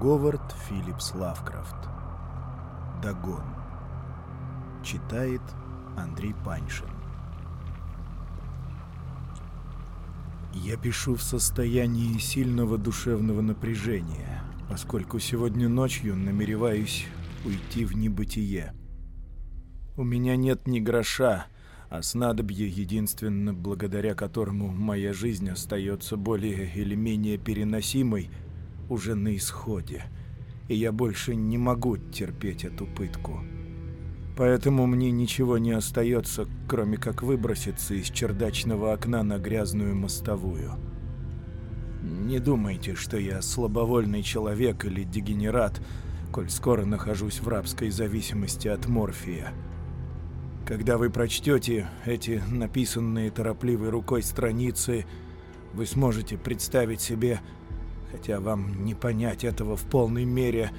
Говард Филлипс Лавкрафт. Дагон. Читает Андрей Паншин. Я пишу в состоянии сильного душевного напряжения, поскольку сегодня ночью намереваюсь уйти в небытие. У меня нет ни гроша, а снадобье, единственно благодаря которому моя жизнь остается более или менее переносимой, уже на исходе, и я больше не могу терпеть эту пытку. Поэтому мне ничего не остается, кроме как выброситься из чердачного окна на грязную мостовую. Не думайте, что я слабовольный человек или дегенерат, коль скоро нахожусь в рабской зависимости от морфия. Когда вы прочтете эти написанные торопливой рукой страницы, вы сможете представить себе, хотя вам не понять этого в полной мере,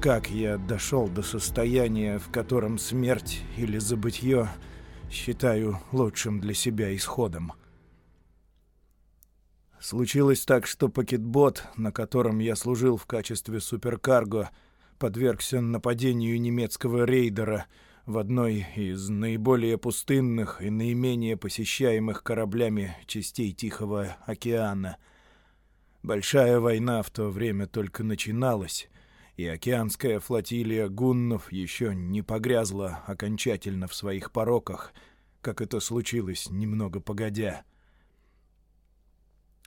как я дошел до состояния, в котором смерть или забытье считаю лучшим для себя исходом. Случилось так, что пакетбот, на котором я служил в качестве суперкарго, подвергся нападению немецкого рейдера — в одной из наиболее пустынных и наименее посещаемых кораблями частей Тихого океана. Большая война в то время только начиналась, и океанская флотилия гуннов еще не погрязла окончательно в своих пороках, как это случилось немного погодя.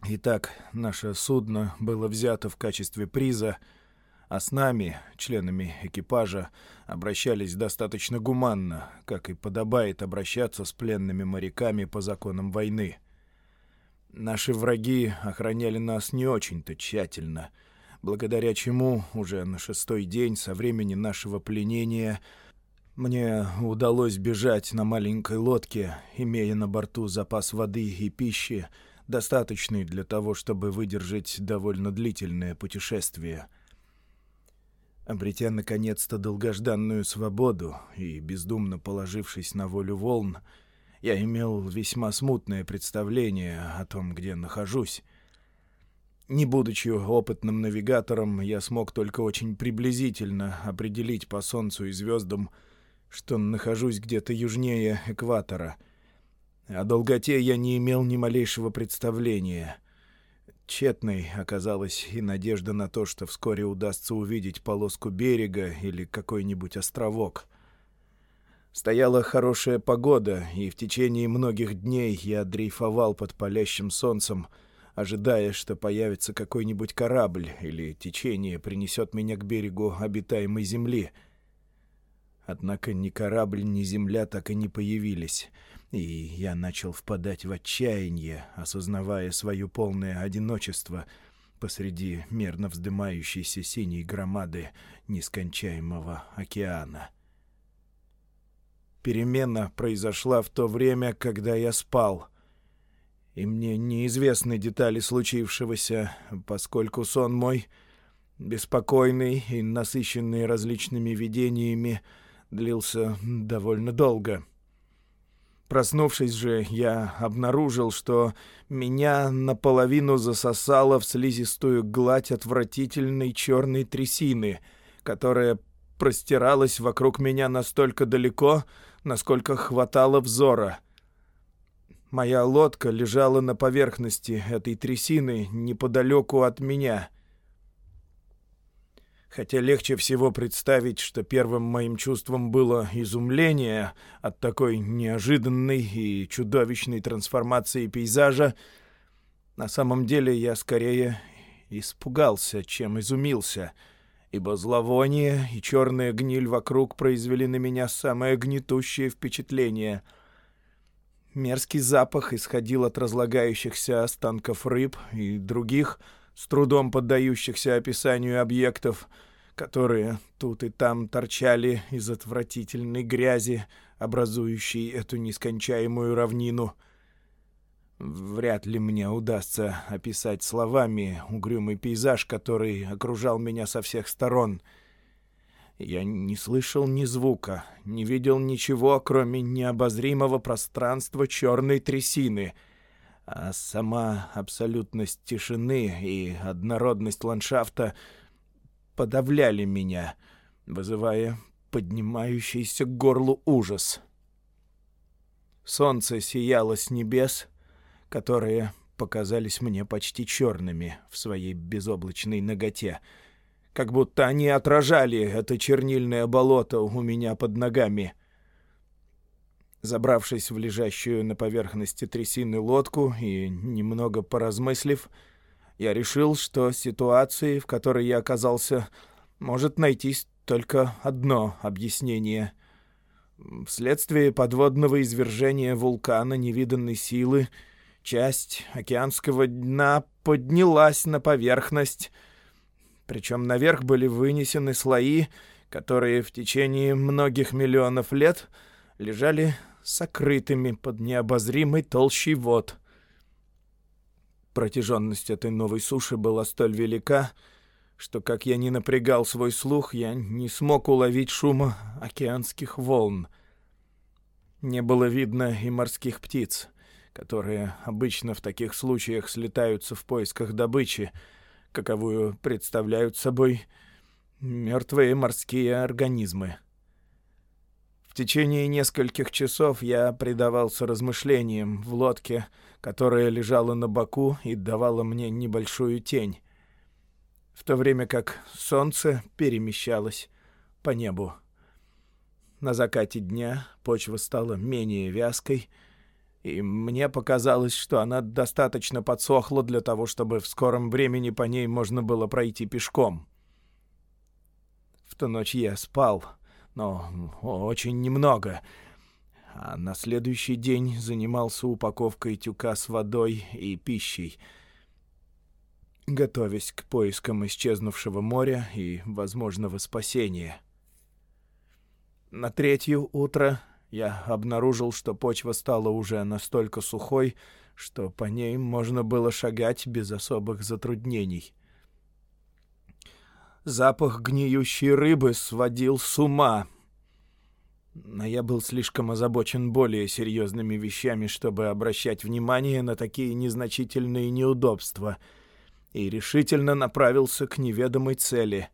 Итак, наше судно было взято в качестве приза — а с нами, членами экипажа, обращались достаточно гуманно, как и подобает обращаться с пленными моряками по законам войны. Наши враги охраняли нас не очень-то тщательно, благодаря чему уже на шестой день со времени нашего пленения мне удалось бежать на маленькой лодке, имея на борту запас воды и пищи, достаточный для того, чтобы выдержать довольно длительное путешествие — Обретя наконец-то долгожданную свободу и бездумно положившись на волю волн, я имел весьма смутное представление о том, где нахожусь. Не будучи опытным навигатором, я смог только очень приблизительно определить по Солнцу и звездам, что нахожусь где-то южнее экватора. О долготе я не имел ни малейшего представления — Тщетной оказалась и надежда на то, что вскоре удастся увидеть полоску берега или какой-нибудь островок. Стояла хорошая погода, и в течение многих дней я дрейфовал под палящим солнцем, ожидая, что появится какой-нибудь корабль или течение принесет меня к берегу обитаемой земли. Однако ни корабль, ни земля так и не появились — и я начал впадать в отчаяние, осознавая свое полное одиночество посреди мерно вздымающейся синей громады нескончаемого океана. Перемена произошла в то время, когда я спал, и мне неизвестны детали случившегося, поскольку сон мой, беспокойный и насыщенный различными видениями, длился довольно долго — Проснувшись же, я обнаружил, что меня наполовину засосало в слизистую гладь отвратительной черной трясины, которая простиралась вокруг меня настолько далеко, насколько хватало взора. Моя лодка лежала на поверхности этой трясины неподалеку от меня — Хотя легче всего представить, что первым моим чувством было изумление от такой неожиданной и чудовищной трансформации пейзажа, на самом деле я скорее испугался, чем изумился, ибо зловоние и черная гниль вокруг произвели на меня самое гнетущее впечатление. Мерзкий запах исходил от разлагающихся останков рыб и других, с трудом поддающихся описанию объектов — которые тут и там торчали из отвратительной грязи, образующей эту нескончаемую равнину. Вряд ли мне удастся описать словами угрюмый пейзаж, который окружал меня со всех сторон. Я не слышал ни звука, не видел ничего, кроме необозримого пространства черной трясины — а сама абсолютность тишины и однородность ландшафта подавляли меня, вызывая поднимающийся к горлу ужас. Солнце сияло с небес, которые показались мне почти черными в своей безоблачной ноготе, как будто они отражали это чернильное болото у меня под ногами. Забравшись в лежащую на поверхности трясины лодку и немного поразмыслив, я решил, что ситуации, в которой я оказался, может найтись только одно объяснение. Вследствие подводного извержения вулкана невиданной силы часть океанского дна поднялась на поверхность, причем наверх были вынесены слои, которые в течение многих миллионов лет лежали сокрытыми под необозримой толщей вод. Протяженность этой новой суши была столь велика, что, как я не напрягал свой слух, я не смог уловить шума океанских волн. Не было видно и морских птиц, которые обычно в таких случаях слетаются в поисках добычи, каковую представляют собой мертвые морские организмы. В течение нескольких часов я предавался размышлениям в лодке, которая лежала на боку и давала мне небольшую тень, в то время как солнце перемещалось по небу. На закате дня почва стала менее вязкой, и мне показалось, что она достаточно подсохла для того, чтобы в скором времени по ней можно было пройти пешком. В ту ночь я спал, но очень немного — а на следующий день занимался упаковкой тюка с водой и пищей, готовясь к поискам исчезнувшего моря и возможного спасения. На третье утро я обнаружил, что почва стала уже настолько сухой, что по ней можно было шагать без особых затруднений. Запах гниющей рыбы сводил с ума, но я был слишком озабочен более серьезными вещами, чтобы обращать внимание на такие незначительные неудобства, и решительно направился к неведомой цели.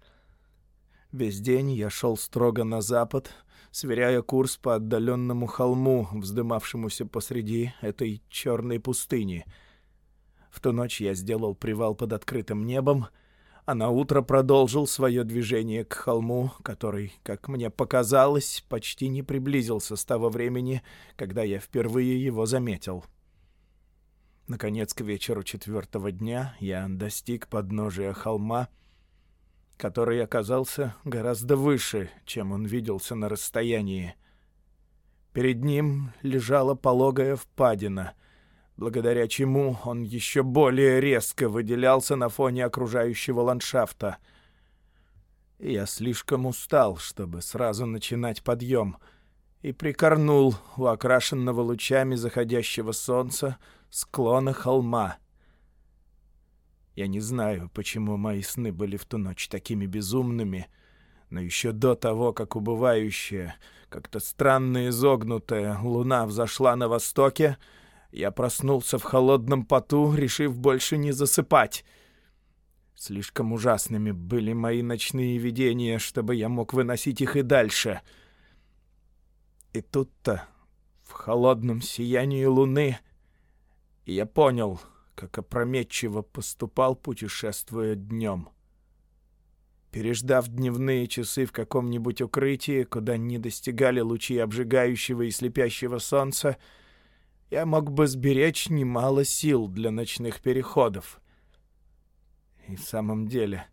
Весь день я шел строго на запад, сверяя курс по отдаленному холму, вздымавшемуся посреди этой черной пустыни. В ту ночь я сделал привал под открытым небом — а на утро продолжил свое движение к холму, который, как мне показалось, почти не приблизился с того времени, когда я впервые его заметил. Наконец, к вечеру четвертого дня я достиг подножия холма, который оказался гораздо выше, чем он виделся на расстоянии. Перед ним лежала пологая впадина — благодаря чему он еще более резко выделялся на фоне окружающего ландшафта. Я слишком устал, чтобы сразу начинать подъем, и прикорнул у окрашенного лучами заходящего солнца склона холма. Я не знаю, почему мои сны были в ту ночь такими безумными, но еще до того, как убывающая, как-то странно изогнутая луна взошла на востоке, я проснулся в холодном поту, решив больше не засыпать. Слишком ужасными были мои ночные видения, чтобы я мог выносить их и дальше. И тут-то, в холодном сиянии луны, я понял, как опрометчиво поступал, путешествуя днем. Переждав дневные часы в каком-нибудь укрытии, куда не достигали лучи обжигающего и слепящего солнца, я мог бы сберечь немало сил для ночных переходов. И в самом деле,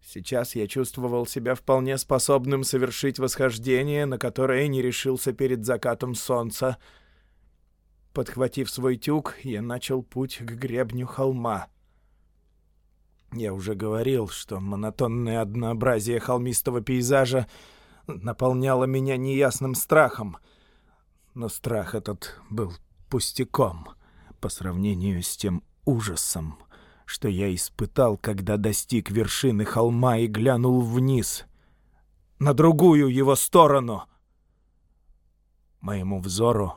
сейчас я чувствовал себя вполне способным совершить восхождение, на которое не решился перед закатом солнца. Подхватив свой тюк, я начал путь к гребню холма. Я уже говорил, что монотонное однообразие холмистого пейзажа наполняло меня неясным страхом, но страх этот был пустяком по сравнению с тем ужасом, что я испытал, когда достиг вершины холма и глянул вниз, на другую его сторону. Моему взору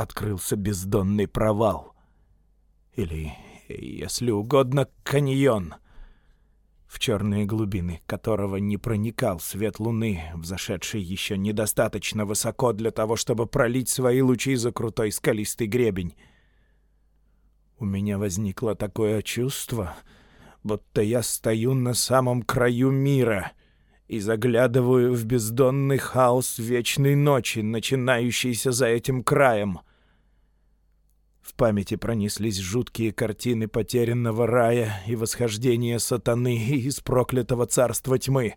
открылся бездонный провал. Или, если угодно, каньон. в черные глубины которого не проникал свет луны, взошедший еще недостаточно высоко для того, чтобы пролить свои лучи за крутой скалистый гребень. У меня возникло такое чувство, будто я стою на самом краю мира и заглядываю в бездонный хаос вечной ночи, начинающийся за этим краем — памяти пронеслись жуткие картины потерянного рая и восхождения сатаны из проклятого царства тьмы.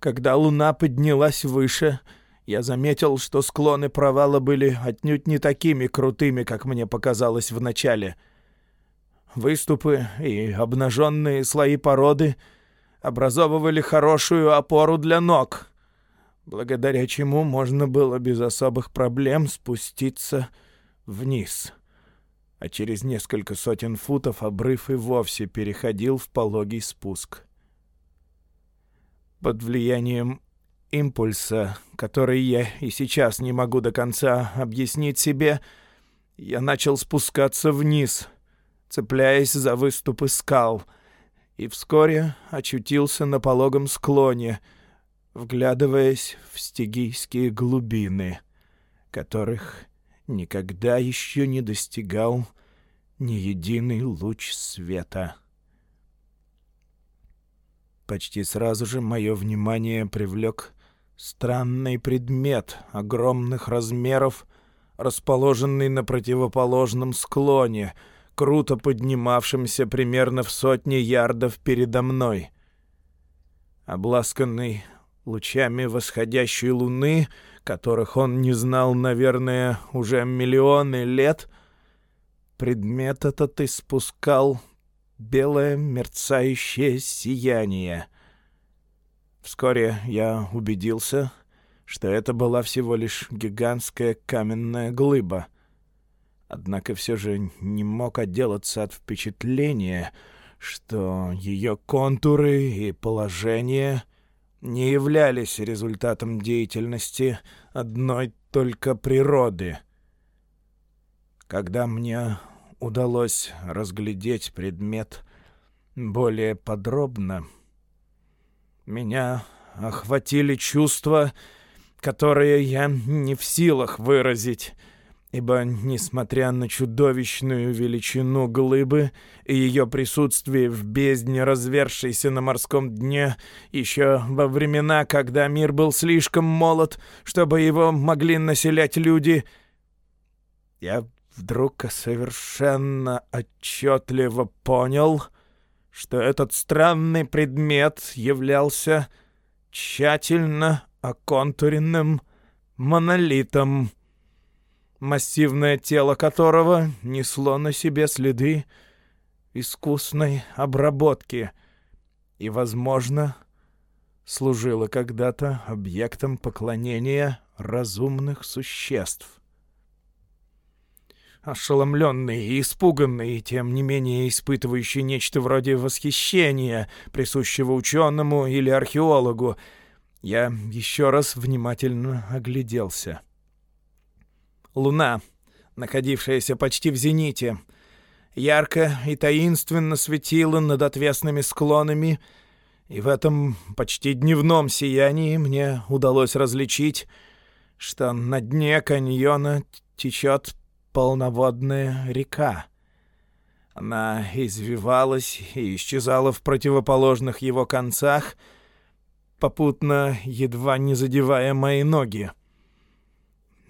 Когда луна поднялась выше, я заметил, что склоны провала были отнюдь не такими крутыми, как мне показалось вначале. Выступы и обнаженные слои породы образовывали хорошую опору для ног, благодаря чему можно было без особых проблем спуститься вниз. А через несколько сотен футов обрыв и вовсе переходил в пологий спуск. Под влиянием импульса, который я и сейчас не могу до конца объяснить себе, я начал спускаться вниз, цепляясь за выступы скал, и вскоре очутился на пологом склоне, вглядываясь в стигийские глубины, которых никогда еще не достигал ни единый луч света. Почти сразу же мое внимание привлек странный предмет огромных размеров, расположенный на противоположном склоне, круто поднимавшемся примерно в сотни ярдов передо мной. Обласканный лучами восходящей луны — которых он не знал, наверное, уже миллионы лет, предмет этот испускал белое мерцающее сияние. Вскоре я убедился, что это была всего лишь гигантская каменная глыба. Однако все же не мог отделаться от впечатления, что ее контуры и положение не являлись результатом деятельности одной только природы. Когда мне удалось разглядеть предмет более подробно, меня охватили чувства, которые я не в силах выразить — ибо, несмотря на чудовищную величину глыбы и ее присутствие в бездне, развершейся на морском дне, еще во времена, когда мир был слишком молод, чтобы его могли населять люди, я вдруг совершенно отчетливо понял, что этот странный предмет являлся тщательно оконтуренным монолитом — массивное тело которого несло на себе следы искусной обработки и, возможно, служило когда-то объектом поклонения разумных существ. Ошеломленный и испуганный, тем не менее испытывающий нечто вроде восхищения, присущего ученому или археологу, я еще раз внимательно огляделся — луна, находившаяся почти в зените, ярко и таинственно светила над отвесными склонами, и в этом почти дневном сиянии мне удалось различить, что на дне каньона течет полноводная река. Она извивалась и исчезала в противоположных его концах, попутно едва не задевая мои ноги.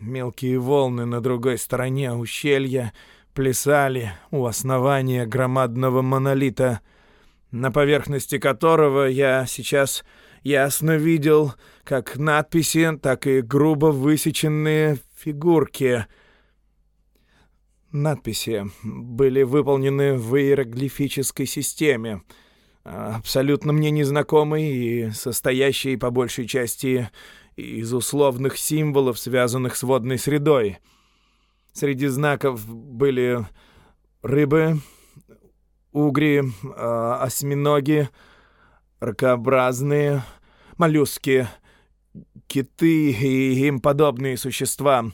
Мелкие волны на другой стороне ущелья плясали у основания громадного монолита, на поверхности которого я сейчас ясно видел как надписи, так и грубо высеченные фигурки. Надписи были выполнены в иероглифической системе, абсолютно мне незнакомой и состоящей по большей части из условных символов, связанных с водной средой. Среди знаков были рыбы, угри, э, осьминоги, ракообразные, моллюски, киты и им подобные существа.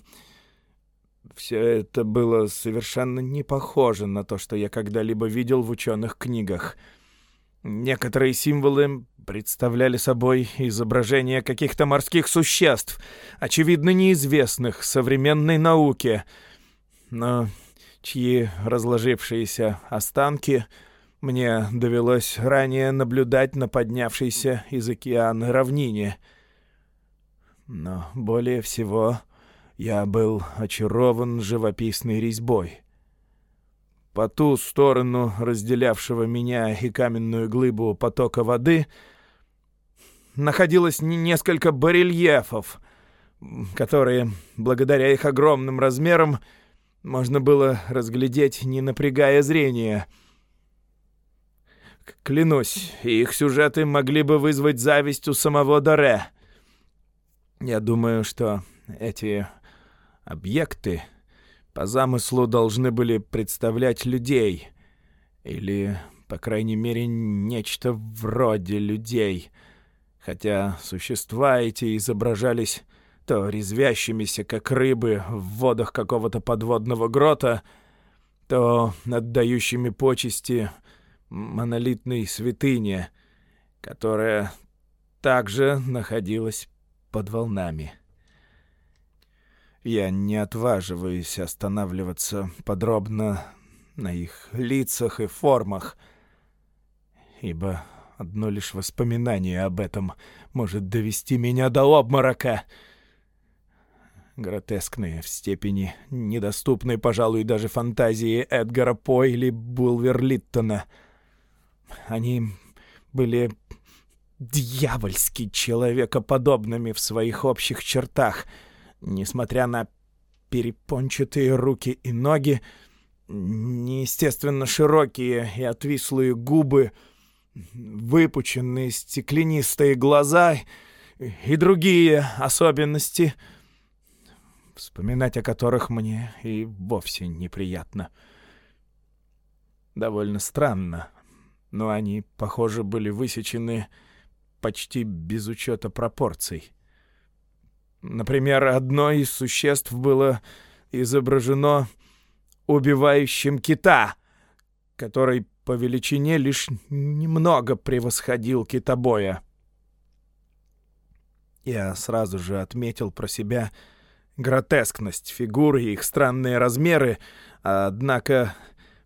Все это было совершенно не похоже на то, что я когда-либо видел в ученых книгах. Некоторые символы представляли собой изображения каких-то морских существ, очевидно неизвестных современной науке, но чьи разложившиеся останки мне довелось ранее наблюдать на поднявшейся из океана равнине. Но более всего я был очарован живописной резьбой. По ту сторону разделявшего меня и каменную глыбу потока воды находилось несколько барельефов, которые, благодаря их огромным размерам, можно было разглядеть, не напрягая зрения. Клянусь, их сюжеты могли бы вызвать зависть у самого Доре. Я думаю, что эти объекты по замыслу должны были представлять людей. Или, по крайней мере, нечто вроде людей. Хотя существа эти изображались то резвящимися, как рыбы, в водах какого-то подводного грота, то отдающими почести монолитной святыне, которая также находилась под волнами. Я не отваживаюсь останавливаться подробно на их лицах и формах, ибо одно лишь воспоминание об этом может довести меня до обморока — гротескные в степени, недоступной, пожалуй, даже фантазии Эдгара По или Булверлиттона. Они были дьявольски человекоподобными в своих общих чертах, несмотря на перепончатые руки и ноги, неестественно широкие и отвислые губы, выпученные стеклянистые глаза и другие особенности — вспоминать о которых мне и вовсе неприятно. Довольно странно, но они, похоже, были высечены почти без учета пропорций. Например, одно из существ было изображено убивающим кита, который по величине лишь немного превосходил китобоя. Я сразу же отметил про себя — гротескность фигуры и их странные размеры, однако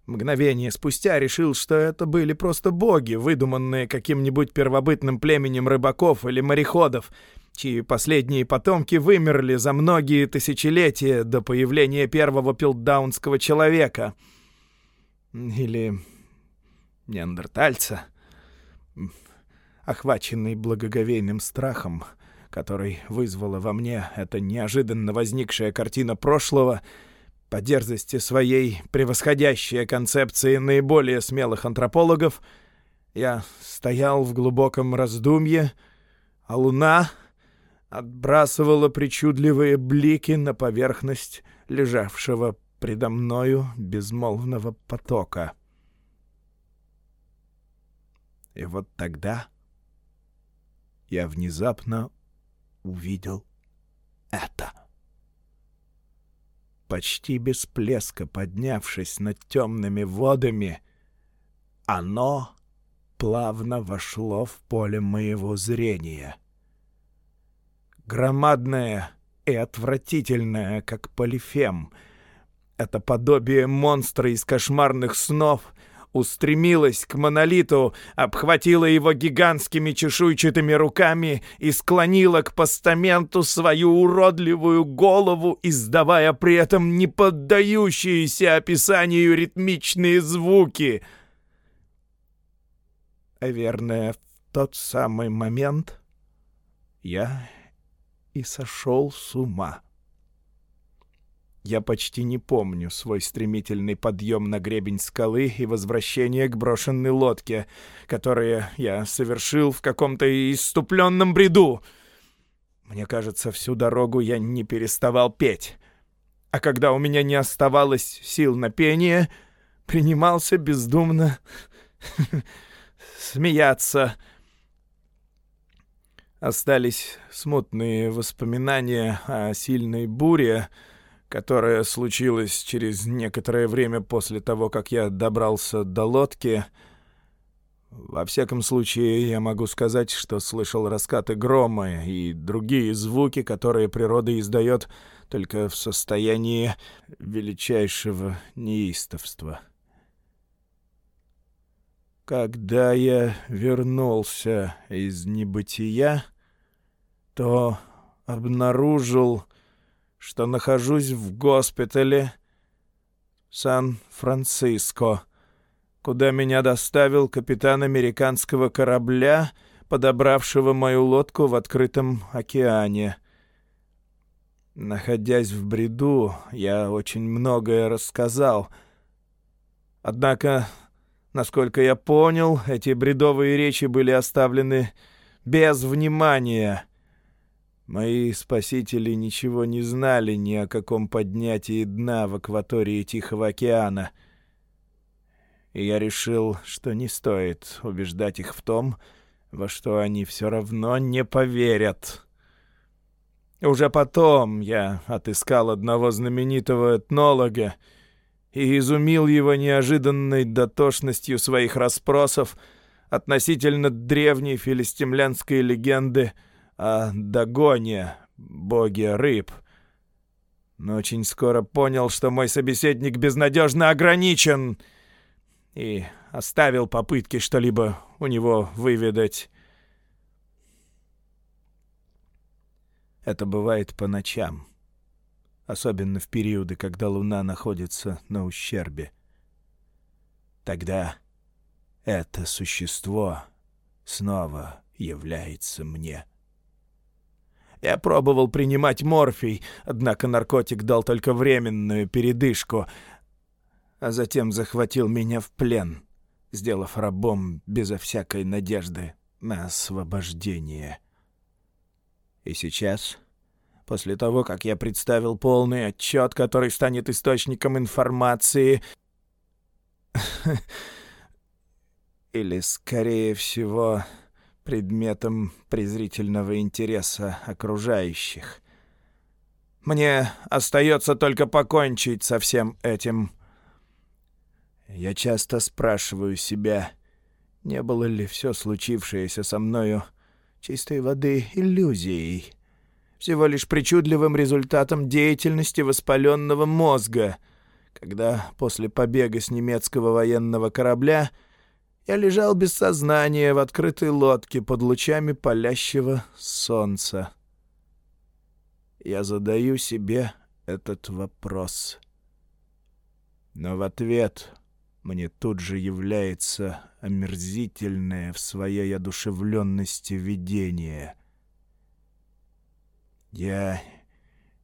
мгновение спустя решил, что это были просто боги, выдуманные каким-нибудь первобытным племенем рыбаков или мореходов, чьи последние потомки вымерли за многие тысячелетия до появления первого пилдаунского человека. Или неандертальца, охваченный благоговейным страхом — который вызвала во мне эта неожиданно возникшая картина прошлого, по дерзости своей превосходящая концепции наиболее смелых антропологов, я стоял в глубоком раздумье, а луна отбрасывала причудливые блики на поверхность лежавшего предо мною безмолвного потока. И вот тогда я внезапно увидел это. Почти без плеска поднявшись над темными водами, оно плавно вошло в поле моего зрения. Громадное и отвратительное, как полифем, это подобие монстра из кошмарных снов — устремилась к монолиту, обхватила его гигантскими чешуйчатыми руками и склонила к постаменту свою уродливую голову, издавая при этом неподдающиеся описанию ритмичные звуки. Наверное, в тот самый момент я и сошел с ума. Я почти не помню свой стремительный подъем на гребень скалы и возвращение к брошенной лодке, которые я совершил в каком-то иступленном бреду. Мне кажется, всю дорогу я не переставал петь. А когда у меня не оставалось сил на пение, принимался бездумно смеяться. Остались смутные воспоминания о сильной буре, которая случилась через некоторое время после того, как я добрался до лодки, Во всяком случае, я могу сказать, что слышал раскаты грома и другие звуки, которые природа издает только в состоянии величайшего неистовства. Когда я вернулся из небытия, то обнаружил, что нахожусь в госпитале Сан-Франциско, куда меня доставил капитан американского корабля, подобравшего мою лодку в открытом океане. Находясь в бреду, я очень многое рассказал. Однако, насколько я понял, эти бредовые речи были оставлены без внимания. Мои спасители ничего не знали ни о каком поднятии дна в акватории Тихого океана — и я решил, что не стоит убеждать их в том, во что они все равно не поверят. Уже потом я отыскал одного знаменитого этнолога и изумил его неожиданной дотошностью своих расспросов относительно древней филистимлянской легенды о Дагоне, боге рыб. Но очень скоро понял, что мой собеседник безнадежно ограничен — и оставил попытки что-либо у него выведать. Это бывает по ночам, особенно в периоды, когда луна находится на ущербе. Тогда это существо снова является мне. Я пробовал принимать морфий, однако наркотик дал только временную передышку, а затем захватил меня в плен, сделав рабом безо всякой надежды на освобождение. И сейчас, после того, как я представил полный отчет, который станет источником информации, или, скорее всего, предметом презрительного интереса окружающих, мне остается только покончить со всем этим — я часто спрашиваю себя, не было ли все случившееся со мною чистой воды иллюзией, всего лишь причудливым результатом деятельности воспаленного мозга, когда после побега с немецкого военного корабля я лежал без сознания в открытой лодке под лучами палящего солнца. Я задаю себе этот вопрос. Но в ответ мне тут же является омерзительное в своей одушевленности видение. Я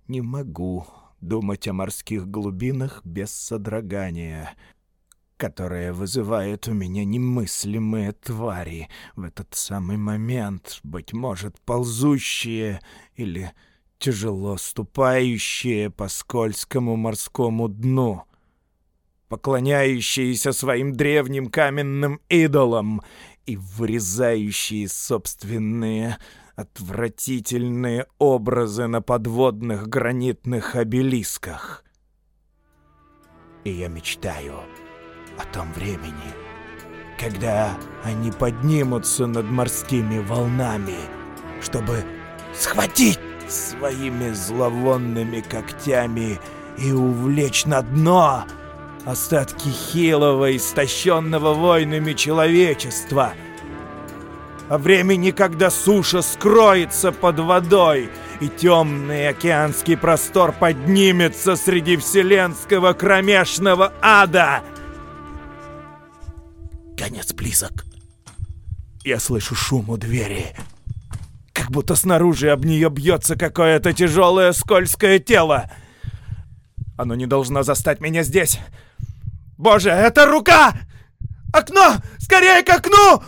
не могу думать о морских глубинах без содрогания, которое вызывает у меня немыслимые твари в этот самый момент, быть может, ползущие или тяжело ступающие по скользкому морскому дну — поклоняющиеся своим древним каменным идолам и вырезающие собственные отвратительные образы на подводных гранитных обелисках. И я мечтаю о том времени, когда они поднимутся над морскими волнами, чтобы схватить своими зловонными когтями и увлечь на дно — остатки хилого, истощенного войнами человечества. О времени, когда суша скроется под водой, и темный океанский простор поднимется среди вселенского кромешного ада. Конец близок. Я слышу шум у двери. Как будто снаружи об нее бьется какое-то тяжелое скользкое тело. Оно не должно застать меня здесь. Боже, это рука! Окно! Скорее к окну!